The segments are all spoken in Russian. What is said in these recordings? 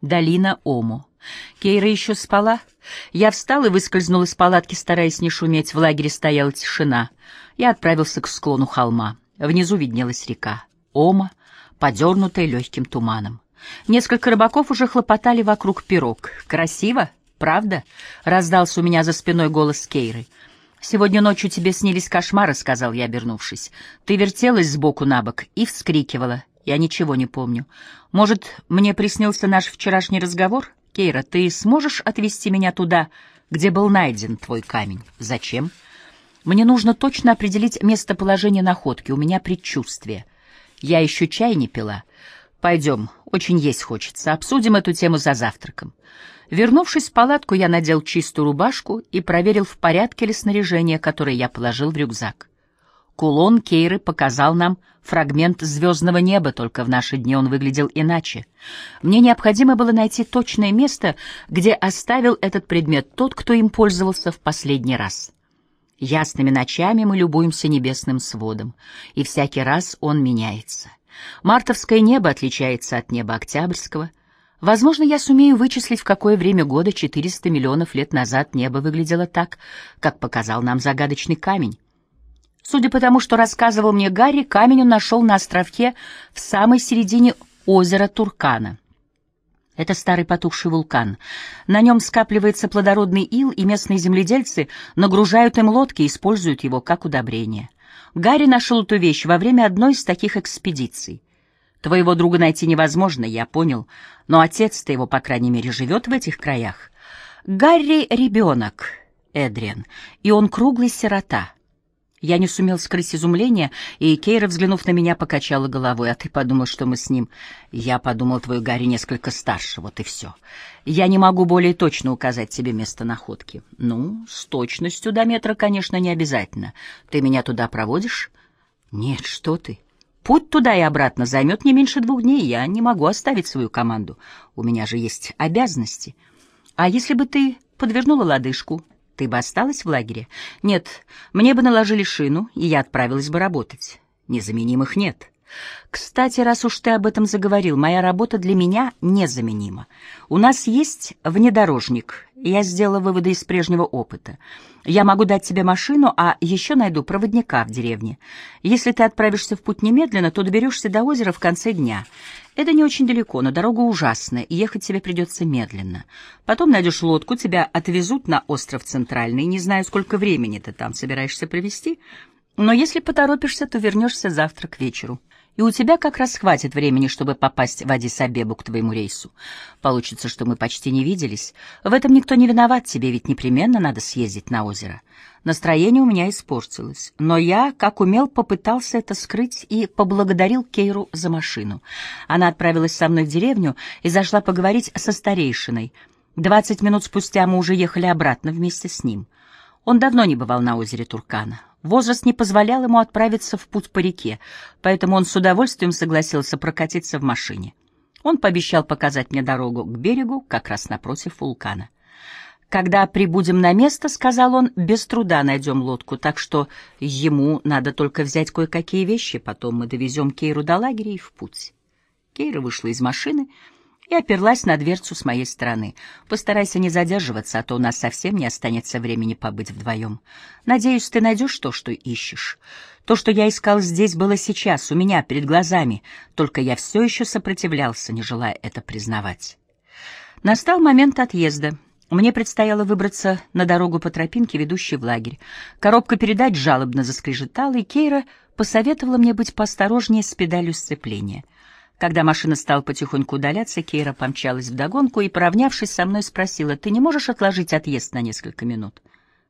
Долина Омо. Кейра еще спала. Я встал и выскользнул из палатки, стараясь не шуметь. В лагере стояла тишина. Я отправился к склону холма. Внизу виднелась река. Ома, подернутая легким туманом. Несколько рыбаков уже хлопотали вокруг пирог. «Красиво, правда?» — раздался у меня за спиной голос Кейры. «Сегодня ночью тебе снились кошмары», — сказал я, обернувшись. «Ты вертелась сбоку на бок и вскрикивала. Я ничего не помню. Может, мне приснился наш вчерашний разговор? Кейра, ты сможешь отвезти меня туда, где был найден твой камень? Зачем? Мне нужно точно определить местоположение находки. У меня предчувствие. Я еще чай не пила. Пойдем, очень есть хочется. Обсудим эту тему за завтраком. Вернувшись в палатку, я надел чистую рубашку и проверил, в порядке ли снаряжение, которое я положил в рюкзак. Кулон Кейры показал нам фрагмент звездного неба, только в наши дни он выглядел иначе. Мне необходимо было найти точное место, где оставил этот предмет тот, кто им пользовался в последний раз. Ясными ночами мы любуемся небесным сводом, и всякий раз он меняется. Мартовское небо отличается от неба октябрьского. Возможно, я сумею вычислить, в какое время года 400 миллионов лет назад небо выглядело так, как показал нам загадочный камень. Судя по тому, что рассказывал мне Гарри, камень он нашел на островке в самой середине озера Туркана. Это старый потухший вулкан. На нем скапливается плодородный ил, и местные земледельцы нагружают им лодки и используют его как удобрение. Гарри нашел эту вещь во время одной из таких экспедиций. Твоего друга найти невозможно, я понял, но отец-то его, по крайней мере, живет в этих краях. Гарри — ребенок, Эдриан, и он круглый сирота. Я не сумел скрыть изумление, и Кейра, взглянув на меня, покачала головой. «А ты подумал, что мы с ним...» «Я подумал, твой Гарри несколько старше, вот и все. Я не могу более точно указать тебе место находки». «Ну, с точностью до метра, конечно, не обязательно. Ты меня туда проводишь?» «Нет, что ты. Путь туда и обратно займет не меньше двух дней. Я не могу оставить свою команду. У меня же есть обязанности. А если бы ты подвернула лодыжку, ты бы осталась в лагере? Нет, мне бы наложили шину, и я отправилась бы работать. Незаменимых нет. Кстати, раз уж ты об этом заговорил, моя работа для меня незаменима. У нас есть внедорожник. Я сделала выводы из прежнего опыта. Я могу дать тебе машину, а еще найду проводника в деревне. Если ты отправишься в путь немедленно, то доберешься до озера в конце дня. Это не очень далеко, но дорога ужасная, и ехать тебе придется медленно. Потом найдешь лодку, тебя отвезут на остров Центральный. Не знаю, сколько времени ты там собираешься провести, но если поторопишься, то вернешься завтра к вечеру и у тебя как раз хватит времени, чтобы попасть в Адис-Абебу к твоему рейсу. Получится, что мы почти не виделись. В этом никто не виноват, тебе ведь непременно надо съездить на озеро. Настроение у меня испортилось, но я, как умел, попытался это скрыть и поблагодарил Кейру за машину. Она отправилась со мной в деревню и зашла поговорить со старейшиной. Двадцать минут спустя мы уже ехали обратно вместе с ним. Он давно не бывал на озере Туркана. Возраст не позволял ему отправиться в путь по реке, поэтому он с удовольствием согласился прокатиться в машине. Он пообещал показать мне дорогу к берегу, как раз напротив вулкана. «Когда прибудем на место, — сказал он, — без труда найдем лодку, так что ему надо только взять кое-какие вещи, потом мы довезем Кейру до лагеря и в путь». Кейра вышла из машины — и оперлась на дверцу с моей стороны. «Постарайся не задерживаться, а то у нас совсем не останется времени побыть вдвоем. Надеюсь, ты найдешь то, что ищешь. То, что я искал здесь, было сейчас, у меня, перед глазами, только я все еще сопротивлялся, не желая это признавать». Настал момент отъезда. Мне предстояло выбраться на дорогу по тропинке, ведущей в лагерь. Коробка передач жалобно заскрежетала, и Кейра посоветовала мне быть поосторожнее с педалью сцепления — когда машина стала потихоньку удаляться, Кейра помчалась вдогонку и, поравнявшись со мной, спросила, «Ты не можешь отложить отъезд на несколько минут?»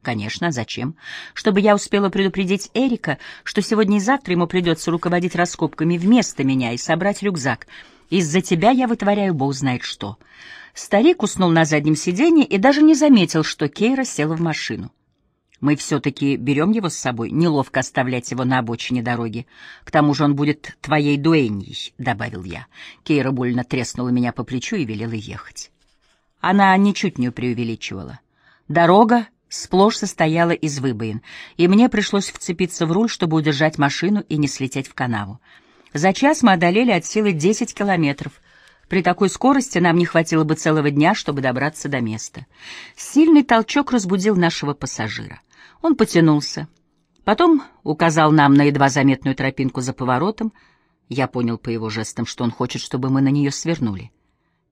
«Конечно, зачем? Чтобы я успела предупредить Эрика, что сегодня и завтра ему придется руководить раскопками вместо меня и собрать рюкзак. Из-за тебя я вытворяю бог знает что». Старик уснул на заднем сиденье и даже не заметил, что Кейра села в машину. Мы все-таки берем его с собой, неловко оставлять его на обочине дороги. К тому же он будет твоей дуэньей, — добавил я. Кейра больно треснула меня по плечу и велела ехать. Она ничуть не преувеличивала. Дорога сплошь состояла из выбоин, и мне пришлось вцепиться в руль, чтобы удержать машину и не слететь в канаву. За час мы одолели от силы 10 километров — При такой скорости нам не хватило бы целого дня, чтобы добраться до места. Сильный толчок разбудил нашего пассажира. Он потянулся. Потом указал нам на едва заметную тропинку за поворотом. Я понял по его жестам, что он хочет, чтобы мы на нее свернули.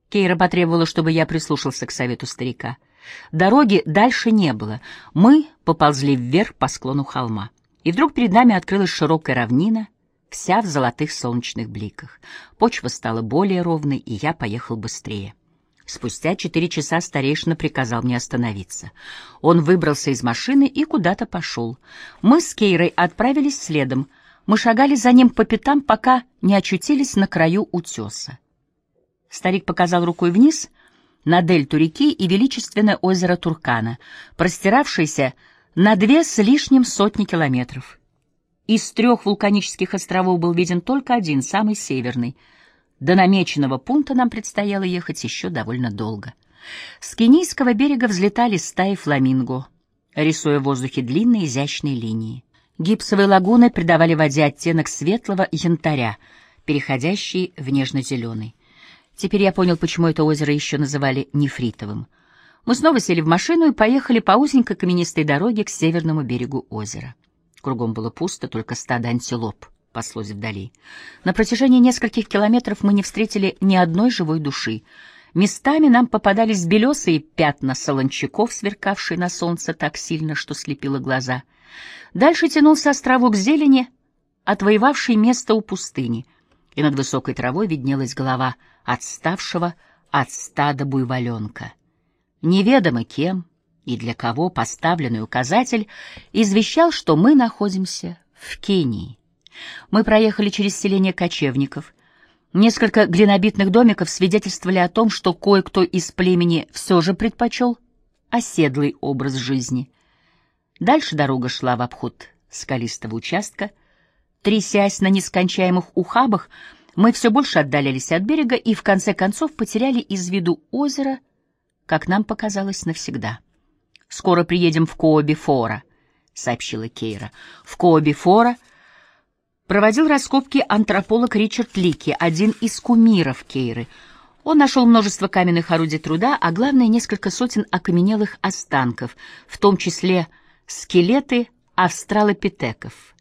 Кейра потребовала, чтобы я прислушался к совету старика. Дороги дальше не было. Мы поползли вверх по склону холма. И вдруг перед нами открылась широкая равнина — вся в золотых солнечных бликах. Почва стала более ровной, и я поехал быстрее. Спустя четыре часа старейшина приказал мне остановиться. Он выбрался из машины и куда-то пошел. Мы с Кейрой отправились следом. Мы шагали за ним по пятам, пока не очутились на краю утеса. Старик показал рукой вниз на дельту реки и величественное озеро Туркана, простиравшееся на две с лишним сотни километров. Из трех вулканических островов был виден только один, самый северный. До намеченного пункта нам предстояло ехать еще довольно долго. С Кенийского берега взлетали стаи фламинго, рисуя в воздухе длинные изящные линии. Гипсовые лагуны придавали воде оттенок светлого янтаря, переходящий в нежно-зеленый. Теперь я понял, почему это озеро еще называли нефритовым. Мы снова сели в машину и поехали по узенькой каменистой дороге к северному берегу озера. Кругом было пусто, только стадо антилоп паслось вдали. На протяжении нескольких километров мы не встретили ни одной живой души. Местами нам попадались белесые пятна солончаков, сверкавшие на солнце так сильно, что слепило глаза. Дальше тянулся островок зелени, отвоевавший место у пустыни, и над высокой травой виднелась голова отставшего от стада буйволенка. Неведомо кем, и для кого поставленный указатель извещал, что мы находимся в Кении. Мы проехали через селение кочевников. Несколько глинобитных домиков свидетельствовали о том, что кое-кто из племени все же предпочел оседлый образ жизни. Дальше дорога шла в обход скалистого участка. Трясясь на нескончаемых ухабах, мы все больше отдалялись от берега и в конце концов потеряли из виду озеро, как нам показалось навсегда. Скоро приедем в Кооби-Фора», — сообщила Кейра. В Кооби-Фора проводил раскопки антрополог Ричард Лики, один из кумиров Кейры. Он нашел множество каменных орудий труда, а главное — несколько сотен окаменелых останков, в том числе скелеты австралопитеков.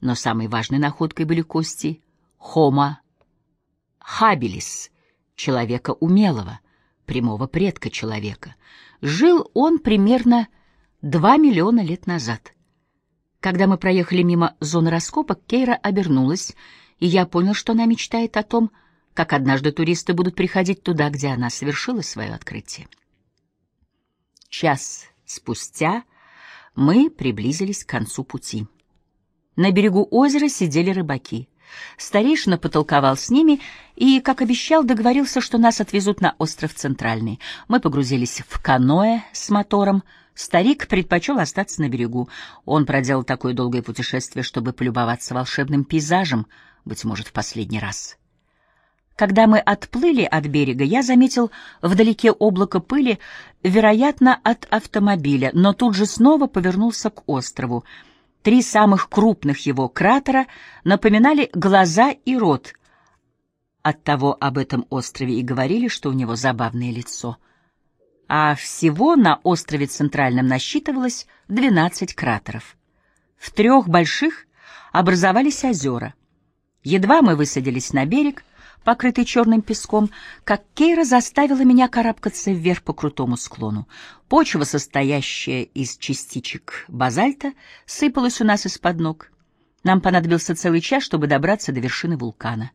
Но самой важной находкой были кости Homo habilis, человека умелого, прямого предка человека — Жил он примерно два миллиона лет назад. Когда мы проехали мимо зоны раскопок, Кейра обернулась, и я понял, что она мечтает о том, как однажды туристы будут приходить туда, где она совершила свое открытие. Час спустя мы приблизились к концу пути. На берегу озера сидели рыбаки. Старейшина потолковал с ними и, как обещал, договорился, что нас отвезут на остров Центральный. Мы погрузились в каноэ с мотором. Старик предпочел остаться на берегу. Он проделал такое долгое путешествие, чтобы полюбоваться волшебным пейзажем, быть может, в последний раз. Когда мы отплыли от берега, я заметил вдалеке облако пыли, вероятно, от автомобиля, но тут же снова повернулся к острову — Три самых крупных его кратера напоминали глаза и рот. Оттого об этом острове и говорили, что у него забавное лицо. А всего на острове Центральном насчитывалось 12 кратеров. В трех больших образовались озера. Едва мы высадились на берег, покрытый черным песком, как Кейра заставила меня карабкаться вверх по крутому склону. Почва, состоящая из частичек базальта, сыпалась у нас из-под ног. Нам понадобился целый час, чтобы добраться до вершины вулкана.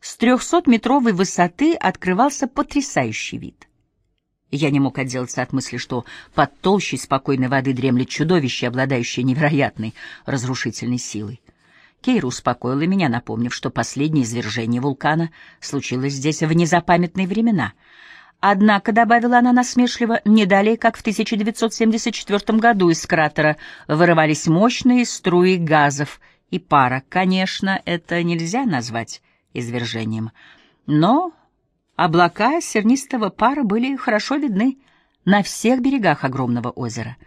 С трехсотметровой высоты открывался потрясающий вид. Я не мог отделаться от мысли, что под толщей спокойной воды дремлет чудовище, обладающее невероятной разрушительной силой. Кейра успокоила меня, напомнив, что последнее извержение вулкана случилось здесь в незапамятные времена. Однако, добавила она насмешливо, не далее, как в 1974 году из кратера вырывались мощные струи газов и пара. Конечно, это нельзя назвать извержением, но облака сернистого пара были хорошо видны на всех берегах огромного озера —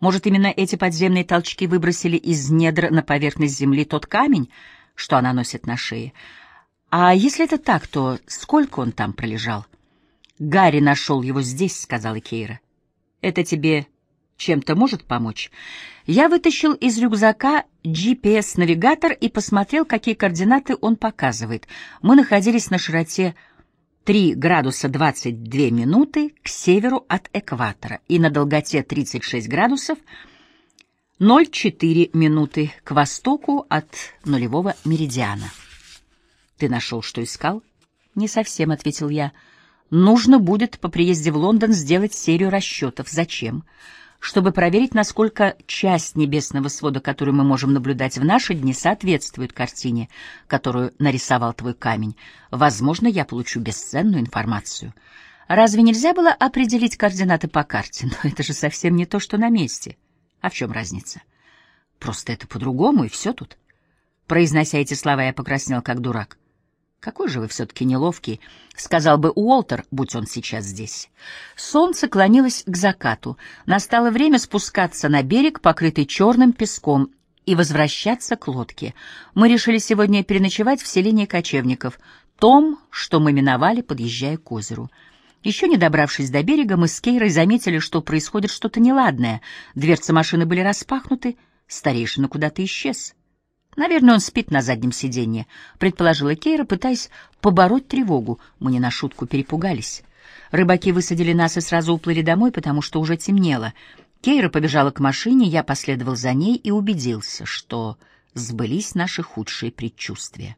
может, именно эти подземные толчки выбросили из недр на поверхность земли тот камень, что она носит на шее. А если это так, то сколько он там пролежал? Гарри нашел его здесь, сказала Кейра. Это тебе чем-то может помочь? Я вытащил из рюкзака GPS-навигатор и посмотрел, какие координаты он показывает. Мы находились на широте 3 градуса 22 минуты к северу от экватора и на долготе 36 градусов 0,4 минуты к востоку от нулевого меридиана. «Ты нашел, что искал?» «Не совсем», — ответил я. «Нужно будет по приезде в Лондон сделать серию расчетов. Зачем?» Чтобы проверить, насколько часть небесного свода, которую мы можем наблюдать в наши дни, соответствует картине, которую нарисовал твой камень. Возможно, я получу бесценную информацию. Разве нельзя было определить координаты по карте? Но это же совсем не то, что на месте. А в чем разница? Просто это по-другому, и все тут. Произнося эти слова, я покраснел, как дурак. «Какой же вы все-таки неловкий», — сказал бы Уолтер, будь он сейчас здесь. Солнце клонилось к закату. Настало время спускаться на берег, покрытый черным песком, и возвращаться к лодке. Мы решили сегодня переночевать в селении кочевников, том, что мы миновали, подъезжая к озеру. Еще не добравшись до берега, мы с Кейрой заметили, что происходит что-то неладное. Дверцы машины были распахнуты, старейшина куда-то исчез. Наверное, он спит на заднем сиденье, предположила Кейра, пытаясь побороть тревогу. Мы не на шутку перепугались. Рыбаки высадили нас и сразу уплыли домой, потому что уже темнело. Кейра побежала к машине, я последовал за ней и убедился, что сбылись наши худшие предчувствия.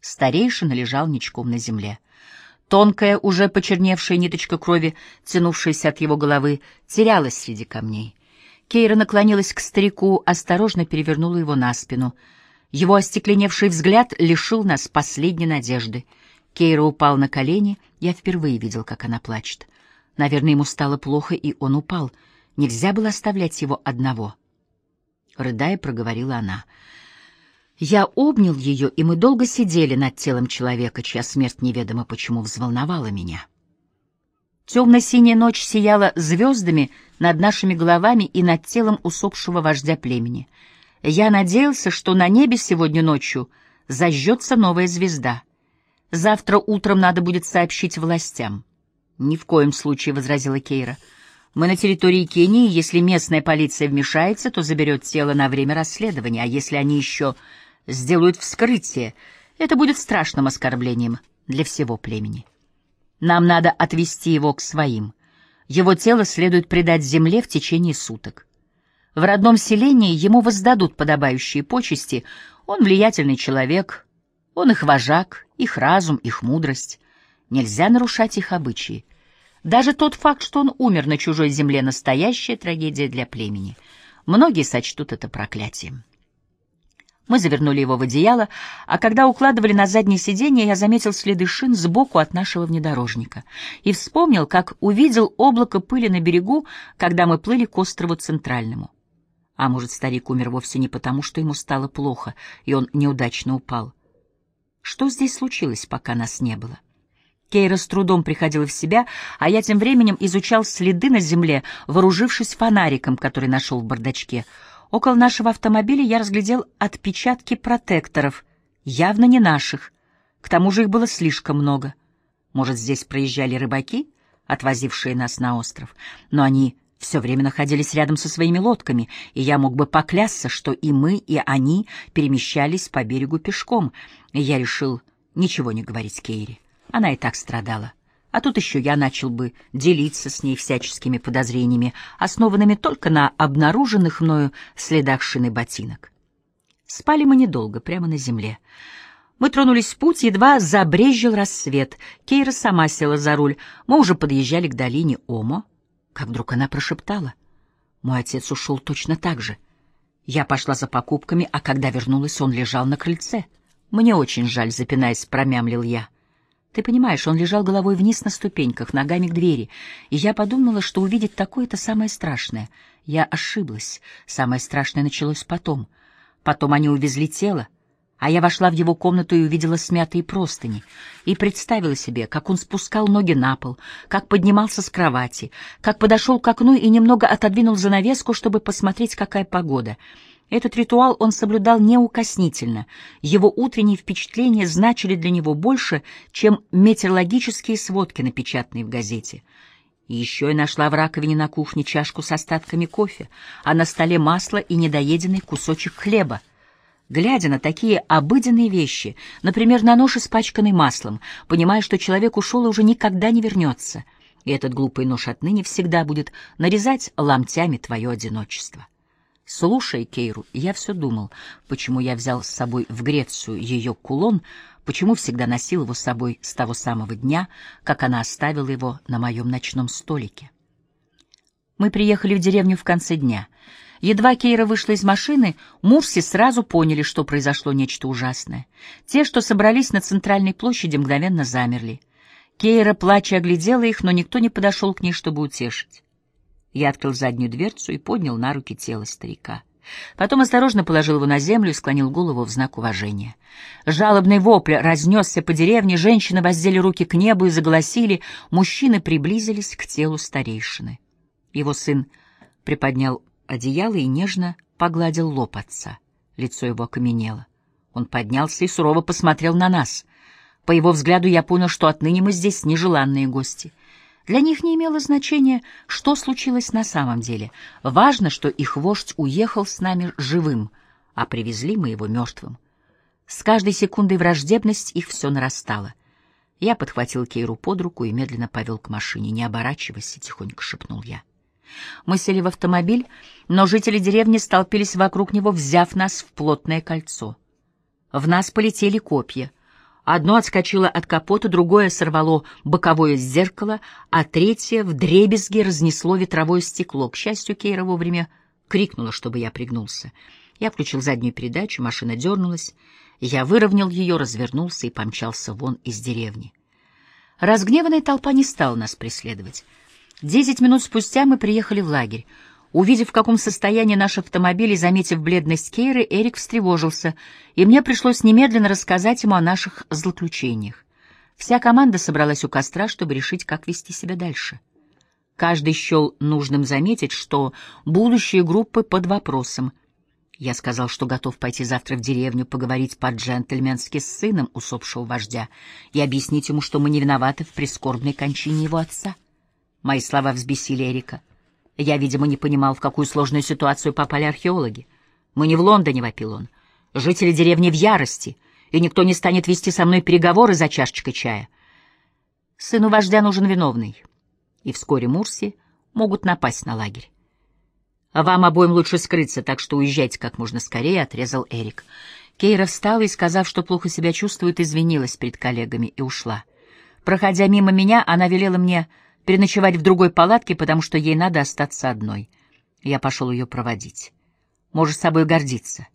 Старейшина лежал ничком на земле. Тонкая, уже почерневшая ниточка крови, тянувшаяся от его головы, терялась среди камней. Кейра наклонилась к старику, осторожно перевернула его на спину — его остекленевший взгляд лишил нас последней надежды. Кейра упал на колени, я впервые видел, как она плачет. Наверное, ему стало плохо, и он упал. Нельзя было оставлять его одного. Рыдая, проговорила она. Я обнял ее, и мы долго сидели над телом человека, чья смерть неведомо почему взволновала меня. Темно-синяя ночь сияла звездами над нашими головами и над телом усопшего вождя племени — я надеялся, что на небе сегодня ночью зажжется новая звезда. Завтра утром надо будет сообщить властям. Ни в коем случае, — возразила Кейра. Мы на территории Кении, если местная полиция вмешается, то заберет тело на время расследования, а если они еще сделают вскрытие, это будет страшным оскорблением для всего племени. Нам надо отвести его к своим. Его тело следует предать земле в течение суток. В родном селении ему воздадут подобающие почести. Он влиятельный человек, он их вожак, их разум, их мудрость. Нельзя нарушать их обычаи. Даже тот факт, что он умер на чужой земле, настоящая трагедия для племени. Многие сочтут это проклятием. Мы завернули его в одеяло, а когда укладывали на заднее сиденье, я заметил следы шин сбоку от нашего внедорожника и вспомнил, как увидел облако пыли на берегу, когда мы плыли к острову Центральному. А может, старик умер вовсе не потому, что ему стало плохо, и он неудачно упал. Что здесь случилось, пока нас не было? Кейра с трудом приходила в себя, а я тем временем изучал следы на земле, вооружившись фонариком, который нашел в бардачке. Около нашего автомобиля я разглядел отпечатки протекторов, явно не наших. К тому же их было слишком много. Может, здесь проезжали рыбаки, отвозившие нас на остров, но они все время находились рядом со своими лодками, и я мог бы поклясться, что и мы, и они перемещались по берегу пешком. И я решил ничего не говорить Кейри. Она и так страдала. А тут еще я начал бы делиться с ней всяческими подозрениями, основанными только на обнаруженных мною следах шины ботинок. Спали мы недолго, прямо на земле. Мы тронулись в путь, едва забрезжил рассвет. Кейра сама села за руль. Мы уже подъезжали к долине Омо как вдруг она прошептала. Мой отец ушел точно так же. Я пошла за покупками, а когда вернулась, он лежал на крыльце. Мне очень жаль, запинаясь, промямлил я. Ты понимаешь, он лежал головой вниз на ступеньках, ногами к двери, и я подумала, что увидеть такое — это самое страшное. Я ошиблась. Самое страшное началось потом. Потом они увезли тело, а я вошла в его комнату и увидела смятые простыни, и представила себе, как он спускал ноги на пол, как поднимался с кровати, как подошел к окну и немного отодвинул занавеску, чтобы посмотреть, какая погода. Этот ритуал он соблюдал неукоснительно. Его утренние впечатления значили для него больше, чем метеорологические сводки, напечатанные в газете. И еще я нашла в раковине на кухне чашку с остатками кофе, а на столе масло и недоеденный кусочек хлеба. Глядя на такие обыденные вещи, например, на нож, испачканный маслом, понимая, что человек ушел и уже никогда не вернется, и этот глупый нож отныне всегда будет нарезать ломтями твое одиночество. Слушай, Кейру, я все думал, почему я взял с собой в Грецию ее кулон, почему всегда носил его с собой с того самого дня, как она оставила его на моем ночном столике. Мы приехали в деревню в конце дня. Едва Кейра вышла из машины, Мурси сразу поняли, что произошло нечто ужасное. Те, что собрались на центральной площади, мгновенно замерли. Кейра, плача, оглядела их, но никто не подошел к ней, чтобы утешить. Я открыл заднюю дверцу и поднял на руки тело старика. Потом осторожно положил его на землю и склонил голову в знак уважения. Жалобный вопль разнесся по деревне, женщины воздели руки к небу и заголосили, мужчины приблизились к телу старейшины. Его сын приподнял одеяло и нежно погладил лоб отца. Лицо его окаменело. Он поднялся и сурово посмотрел на нас. По его взгляду я понял, что отныне мы здесь нежеланные гости — для них не имело значения, что случилось на самом деле. Важно, что их вождь уехал с нами живым, а привезли мы его мертвым. С каждой секундой враждебность их все нарастала. Я подхватил Кейру под руку и медленно повел к машине. «Не оборачивайся», — тихонько шепнул я. Мы сели в автомобиль, но жители деревни столпились вокруг него, взяв нас в плотное кольцо. В нас полетели копья — Одно отскочило от капота, другое сорвало боковое зеркало, а третье в дребезге разнесло ветровое стекло. К счастью, Кейра вовремя крикнула, чтобы я пригнулся. Я включил заднюю передачу, машина дернулась. Я выровнял ее, развернулся и помчался вон из деревни. Разгневанная толпа не стала нас преследовать. Десять минут спустя мы приехали в лагерь. Увидев, в каком состоянии наш автомобиль и заметив бледность Кейры, Эрик встревожился, и мне пришлось немедленно рассказать ему о наших злоключениях. Вся команда собралась у костра, чтобы решить, как вести себя дальше. Каждый счел нужным заметить, что будущие группы под вопросом. Я сказал, что готов пойти завтра в деревню поговорить по-джентльменски с сыном усопшего вождя и объяснить ему, что мы не виноваты в прискорбной кончине его отца. Мои слова взбесили Эрика. Я, видимо, не понимал, в какую сложную ситуацию попали археологи. Мы не в Лондоне, вопил он. Жители деревни в ярости, и никто не станет вести со мной переговоры за чашечкой чая. Сыну вождя нужен виновный, и вскоре Мурси могут напасть на лагерь. Вам обоим лучше скрыться, так что уезжайте как можно скорее, — отрезал Эрик. Кейра встала и, сказав, что плохо себя чувствует, извинилась перед коллегами и ушла. Проходя мимо меня, она велела мне переночевать в другой палатке, потому что ей надо остаться одной. Я пошел ее проводить. Можешь собой гордиться.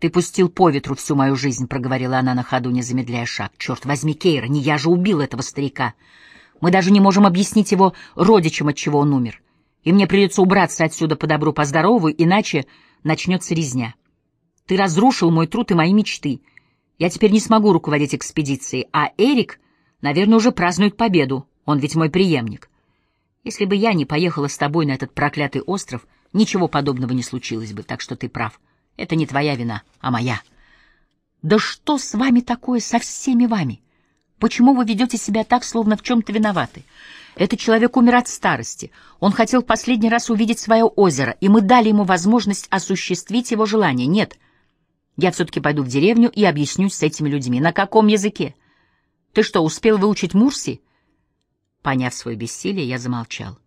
Ты пустил по ветру всю мою жизнь, — проговорила она на ходу, не замедляя шаг. Черт возьми, Кейра, не я же убил этого старика. Мы даже не можем объяснить его родичам, от чего он умер. И мне придется убраться отсюда по добру, по здорову, иначе начнется резня. Ты разрушил мой труд и мои мечты. Я теперь не смогу руководить экспедицией, а Эрик, наверное, уже празднует победу. Он ведь мой преемник. Если бы я не поехала с тобой на этот проклятый остров, ничего подобного не случилось бы, так что ты прав. Это не твоя вина, а моя. Да что с вами такое, со всеми вами? Почему вы ведете себя так, словно в чем-то виноваты? Этот человек умер от старости. Он хотел последний раз увидеть свое озеро, и мы дали ему возможность осуществить его желание. Нет, я все-таки пойду в деревню и объяснюсь с этими людьми. На каком языке? Ты что, успел выучить Мурси? Поняв свое бессилие, я замолчал.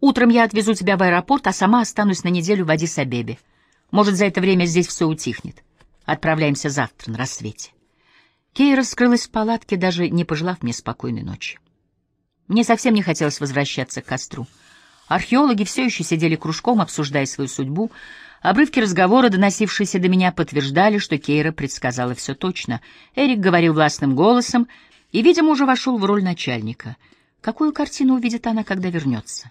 «Утром я отвезу тебя в аэропорт, а сама останусь на неделю в Адис-Абебе. Может, за это время здесь все утихнет. Отправляемся завтра на рассвете». Кейра скрылась в палатке, даже не пожелав мне спокойной ночи. Мне совсем не хотелось возвращаться к костру. Археологи все еще сидели кружком, обсуждая свою судьбу. Обрывки разговора, доносившиеся до меня, подтверждали, что Кейра предсказала все точно. Эрик говорил властным голосом и, видимо, уже вошел в роль начальника — Какую картину увидит она, когда вернется?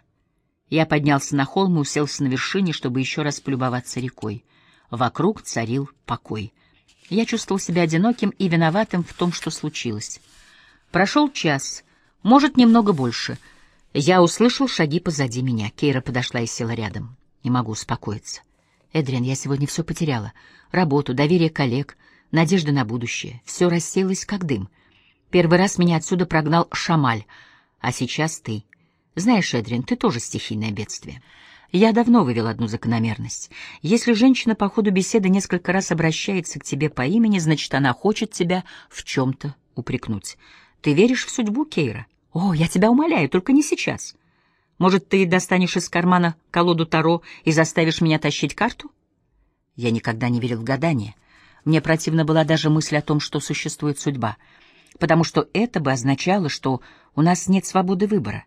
Я поднялся на холм и уселся на вершине, чтобы еще раз полюбоваться рекой. Вокруг царил покой. Я чувствовал себя одиноким и виноватым в том, что случилось. Прошел час, может, немного больше. Я услышал шаги позади меня. Кейра подошла и села рядом. Не могу успокоиться. Эдриан, я сегодня все потеряла. Работу, доверие коллег, надежды на будущее. Все рассеялось, как дым. Первый раз меня отсюда прогнал Шамаль, а сейчас ты. Знаешь, Эдриан, ты тоже стихийное бедствие. Я давно вывел одну закономерность. Если женщина по ходу беседы несколько раз обращается к тебе по имени, значит, она хочет тебя в чем-то упрекнуть. Ты веришь в судьбу, Кейра? О, я тебя умоляю, только не сейчас. Может, ты достанешь из кармана колоду Таро и заставишь меня тащить карту? Я никогда не верил в гадание. Мне противна была даже мысль о том, что существует судьба, потому что это бы означало, что у нас нет свободы выбора,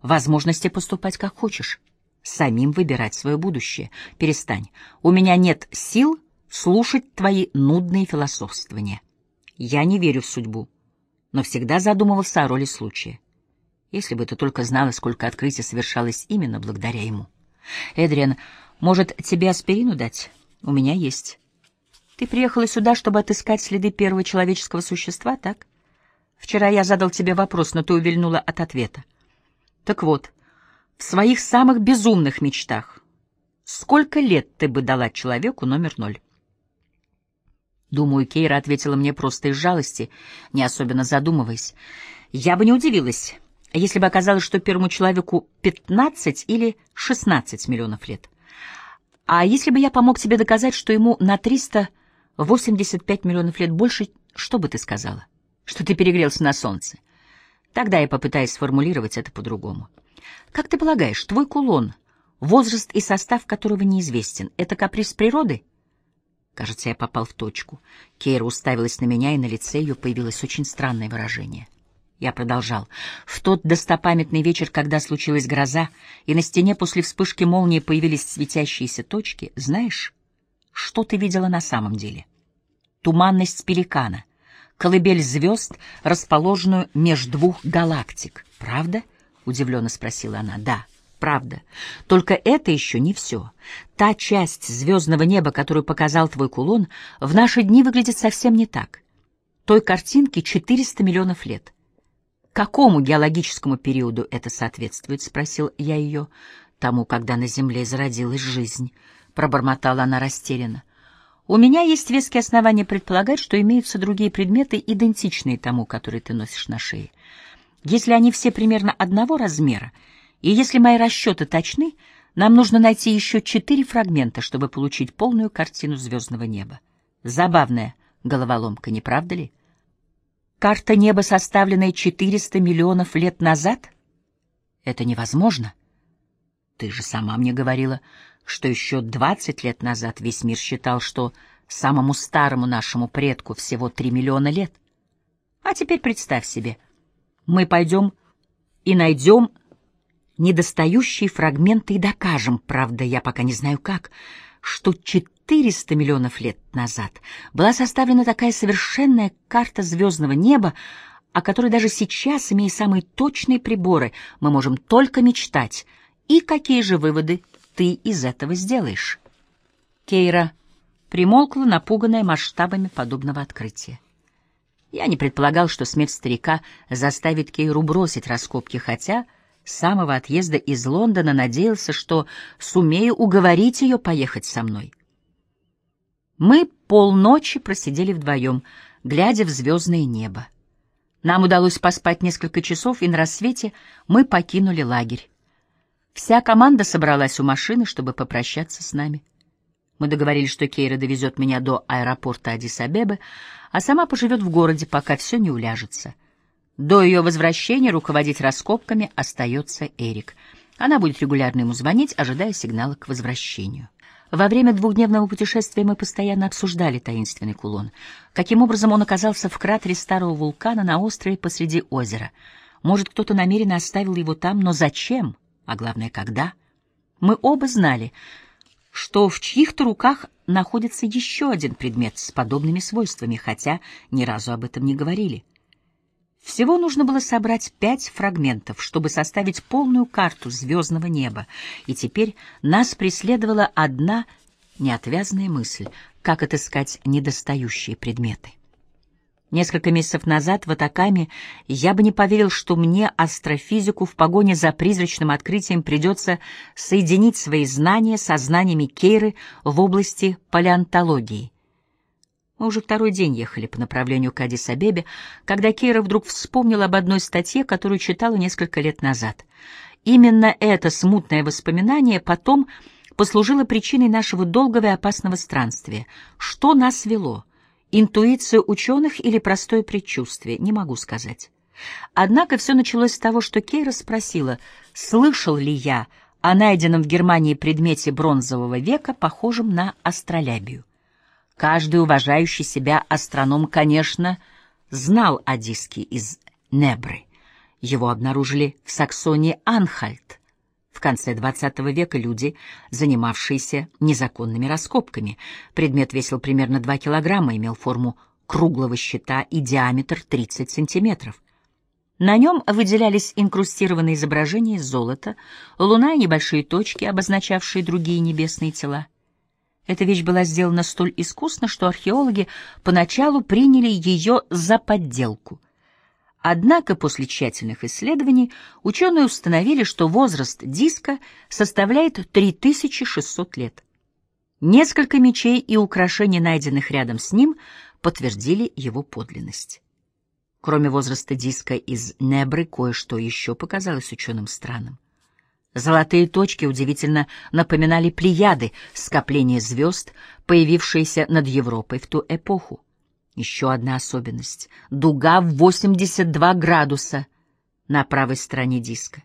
возможности поступать как хочешь самим выбирать свое будущее. Перестань. У меня нет сил слушать твои нудные философствования. Я не верю в судьбу, но всегда задумывался о роли случая. Если бы ты только знала, сколько открытий совершалось именно благодаря ему. Эдриан, может, тебе аспирину дать? У меня есть. Ты приехала сюда, чтобы отыскать следы первого человеческого существа, так? Вчера я задал тебе вопрос, но ты увильнула от ответа. Так вот, в своих самых безумных мечтах. Сколько лет ты бы дала человеку номер ноль? Думаю, Кейра ответила мне просто из жалости, не особенно задумываясь. Я бы не удивилась, если бы оказалось, что первому человеку 15 или 16 миллионов лет. А если бы я помог тебе доказать, что ему на 385 миллионов лет больше, что бы ты сказала? Что ты перегрелся на солнце? Тогда я попытаюсь сформулировать это по-другому. Как ты полагаешь, твой кулон, возраст и состав которого неизвестен, это каприз природы? Кажется, я попал в точку. Кейра уставилась на меня, и на лице ее появилось очень странное выражение. Я продолжал. В тот достопамятный вечер, когда случилась гроза, и на стене после вспышки молнии появились светящиеся точки, знаешь, что ты видела на самом деле? Туманность пеликана, колыбель звезд, расположенную меж двух галактик. Правда? — удивленно спросила она. Да, правда. Только это еще не все. Та часть звездного неба, которую показал твой кулон, в наши дни выглядит совсем не так. Той картинке 400 миллионов лет. Какому геологическому периоду это соответствует? спросил я ее. Тому, когда на Земле зародилась жизнь, пробормотала она растерянно. У меня есть веские основания предполагать, что имеются другие предметы, идентичные тому, который ты носишь на шее. Если они все примерно одного размера, и если мои расчеты точны, нам нужно найти еще четыре фрагмента, чтобы получить полную картину звездного неба. Забавная головоломка, не правда ли? Карта неба, составленная 400 миллионов лет назад? Это невозможно. Ты же сама мне говорила, что еще 20 лет назад весь мир считал, что самому старому нашему предку всего 3 миллиона лет. А теперь представь себе — мы пойдем и найдем недостающие фрагменты и докажем, правда, я пока не знаю как, что 400 миллионов лет назад была составлена такая совершенная карта звездного неба, о которой даже сейчас, имея самые точные приборы, мы можем только мечтать. И какие же выводы ты из этого сделаешь? Кейра примолкла, напуганная масштабами подобного открытия. Я не предполагал, что смерть старика заставит Кейру бросить раскопки, хотя с самого отъезда из Лондона надеялся, что сумею уговорить ее поехать со мной. Мы полночи просидели вдвоем, глядя в звездное небо. Нам удалось поспать несколько часов, и на рассвете мы покинули лагерь. Вся команда собралась у машины, чтобы попрощаться с нами. Мы договорились, что Кейра довезет меня до аэропорта Адис-Абебы, а сама поживет в городе, пока все не уляжется. До ее возвращения руководить раскопками остается Эрик. Она будет регулярно ему звонить, ожидая сигнала к возвращению. Во время двухдневного путешествия мы постоянно обсуждали таинственный кулон. Каким образом он оказался в кратере старого вулкана на острове посреди озера? Может, кто-то намеренно оставил его там, но зачем? А главное, когда? Мы оба знали, что в чьих-то руках находится еще один предмет с подобными свойствами, хотя ни разу об этом не говорили. Всего нужно было собрать пять фрагментов, чтобы составить полную карту звездного неба, и теперь нас преследовала одна неотвязная мысль — как отыскать недостающие предметы. Несколько месяцев назад в Атакаме я бы не поверил, что мне, астрофизику, в погоне за призрачным открытием придется соединить свои знания со знаниями Кейры в области палеонтологии. Мы уже второй день ехали по направлению к Адис-Абебе, когда Кейра вдруг вспомнила об одной статье, которую читала несколько лет назад. Именно это смутное воспоминание потом послужило причиной нашего долгого и опасного странствия. Что нас вело? Интуицию ученых или простое предчувствие? Не могу сказать. Однако все началось с того, что Кейра спросила, слышал ли я о найденном в Германии предмете бронзового века, похожем на астролябию. Каждый уважающий себя астроном, конечно, знал о диске из Небры. Его обнаружили в Саксонии Анхальт. В конце XX века люди, занимавшиеся незаконными раскопками. Предмет весил примерно 2 килограмма, имел форму круглого щита и диаметр 30 сантиметров. На нем выделялись инкрустированные изображения из золота, луна и небольшие точки, обозначавшие другие небесные тела. Эта вещь была сделана столь искусно, что археологи поначалу приняли ее за подделку — Однако после тщательных исследований ученые установили, что возраст диска составляет 3600 лет. Несколько мечей и украшений, найденных рядом с ним, подтвердили его подлинность. Кроме возраста диска из Небры, кое-что еще показалось ученым странным. Золотые точки удивительно напоминали плеяды, скопление звезд, появившиеся над Европой в ту эпоху. Еще одна особенность — дуга в 82 градуса на правой стороне диска.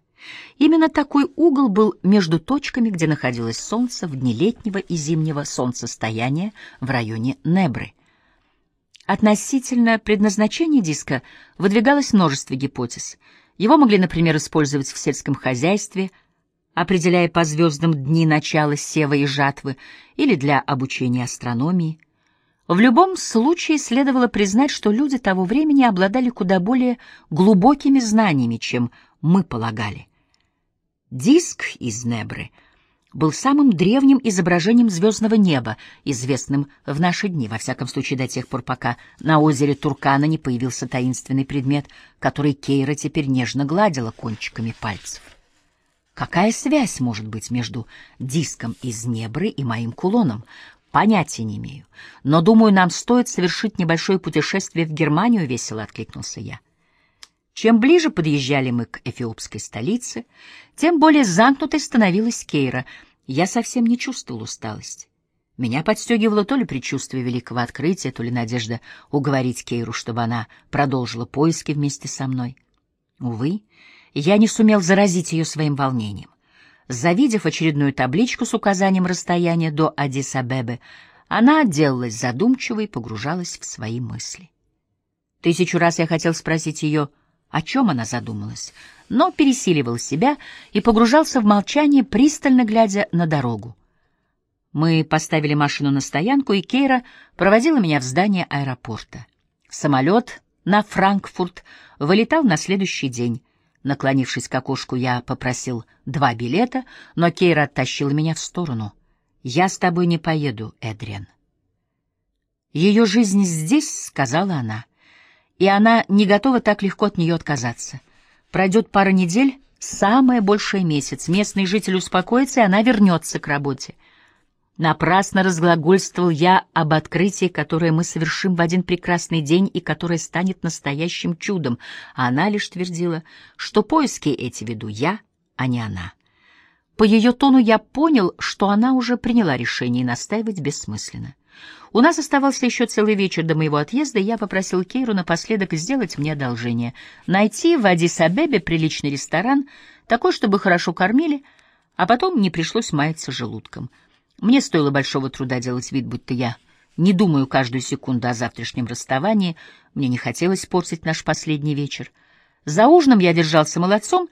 Именно такой угол был между точками, где находилось Солнце в дни летнего и зимнего солнцестояния в районе Небры. Относительно предназначения диска выдвигалось множество гипотез. Его могли, например, использовать в сельском хозяйстве, определяя по звездам дни начала сева и жатвы, или для обучения астрономии. В любом случае следовало признать, что люди того времени обладали куда более глубокими знаниями, чем мы полагали. Диск из Небры был самым древним изображением звездного неба, известным в наши дни, во всяком случае до тех пор, пока на озере Туркана не появился таинственный предмет, который Кейра теперь нежно гладила кончиками пальцев. Какая связь может быть между диском из Небры и моим кулоном? Понятия не имею. Но, думаю, нам стоит совершить небольшое путешествие в Германию, — весело откликнулся я. Чем ближе подъезжали мы к эфиопской столице, тем более замкнутой становилась Кейра. Я совсем не чувствовал усталости. Меня подстегивало то ли предчувствие великого открытия, то ли надежда уговорить Кейру, чтобы она продолжила поиски вместе со мной. Увы, я не сумел заразить ее своим волнением. Завидев очередную табличку с указанием расстояния до Адис-Абебы, она отделалась задумчивой и погружалась в свои мысли. Тысячу раз я хотел спросить ее, о чем она задумалась, но пересиливал себя и погружался в молчание, пристально глядя на дорогу. Мы поставили машину на стоянку, и Кейра проводила меня в здание аэропорта. Самолет на Франкфурт вылетал на следующий день. Наклонившись к окошку, я попросил два билета, но Кейра оттащила меня в сторону. «Я с тобой не поеду, Эдриан». «Ее жизнь здесь», — сказала она, — «и она не готова так легко от нее отказаться. Пройдет пара недель, самое большее месяц, местный житель успокоится, и она вернется к работе. Напрасно разглагольствовал я об открытии, которое мы совершим в один прекрасный день и которое станет настоящим чудом, а она лишь твердила, что поиски эти веду я, а не она. По ее тону я понял, что она уже приняла решение и настаивать бессмысленно. У нас оставался еще целый вечер до моего отъезда, и я попросил Кейру напоследок сделать мне одолжение — найти в Адис-Абебе приличный ресторан, такой, чтобы хорошо кормили, а потом не пришлось маяться желудком — мне стоило большого труда делать вид, будто я не думаю каждую секунду о завтрашнем расставании, мне не хотелось портить наш последний вечер. За ужином я держался молодцом,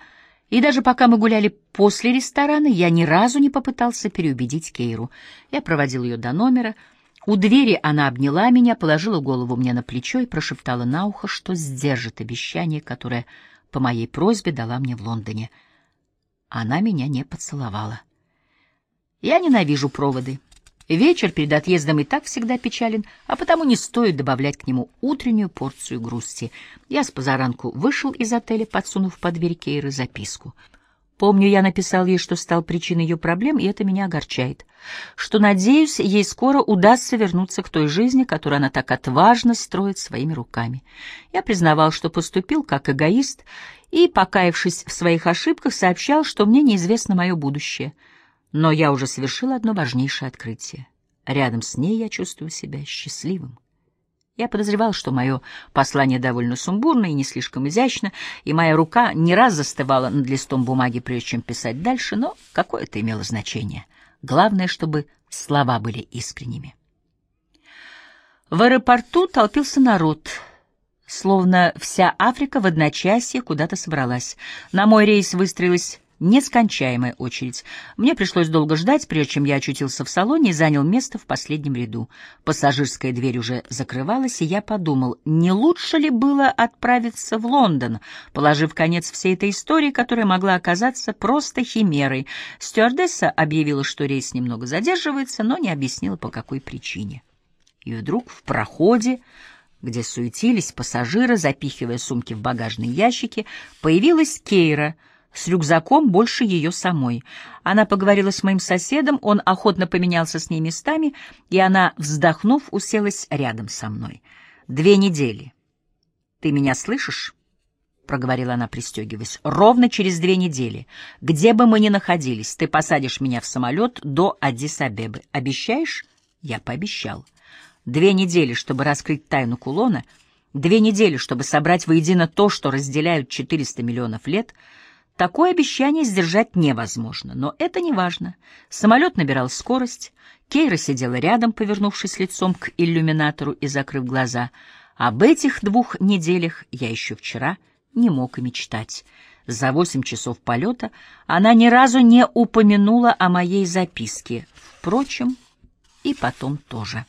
и даже пока мы гуляли после ресторана, я ни разу не попытался переубедить Кейру. Я проводил ее до номера. У двери она обняла меня, положила голову мне на плечо и прошептала на ухо, что сдержит обещание, которое по моей просьбе дала мне в Лондоне. Она меня не поцеловала. Я ненавижу проводы. Вечер перед отъездом и так всегда печален, а потому не стоит добавлять к нему утреннюю порцию грусти. Я с позаранку вышел из отеля, подсунув под дверь Кейры записку. Помню, я написал ей, что стал причиной ее проблем, и это меня огорчает. Что, надеюсь, ей скоро удастся вернуться к той жизни, которую она так отважно строит своими руками. Я признавал, что поступил как эгоист, и, покаявшись в своих ошибках, сообщал, что мне неизвестно мое будущее — но я уже совершил одно важнейшее открытие. Рядом с ней я чувствую себя счастливым. Я подозревал, что мое послание довольно сумбурно и не слишком изящно, и моя рука не раз застывала над листом бумаги, прежде чем писать дальше, но какое это имело значение. Главное, чтобы слова были искренними. В аэропорту толпился народ, словно вся Африка в одночасье куда-то собралась. На мой рейс выстроилась Нескончаемая очередь. Мне пришлось долго ждать, прежде чем я очутился в салоне и занял место в последнем ряду. Пассажирская дверь уже закрывалась, и я подумал, не лучше ли было отправиться в Лондон, положив конец всей этой истории, которая могла оказаться просто химерой. Стюардесса объявила, что рейс немного задерживается, но не объяснила, по какой причине. И вдруг в проходе где суетились пассажиры, запихивая сумки в багажные ящики, появилась Кейра — с рюкзаком больше ее самой. Она поговорила с моим соседом, он охотно поменялся с ней местами, и она, вздохнув, уселась рядом со мной. «Две недели. Ты меня слышишь?» — проговорила она, пристегиваясь. «Ровно через две недели. Где бы мы ни находились, ты посадишь меня в самолет до Аддис-Абебы. Обещаешь?» Я пообещал. Две недели, чтобы раскрыть тайну кулона, две недели, чтобы собрать воедино то, что разделяют 400 миллионов лет — Такое обещание сдержать невозможно, но это не важно. Самолет набирал скорость, Кейра сидела рядом, повернувшись лицом к иллюминатору и закрыв глаза. Об этих двух неделях я еще вчера не мог и мечтать. За восемь часов полета она ни разу не упомянула о моей записке. Впрочем, и потом тоже.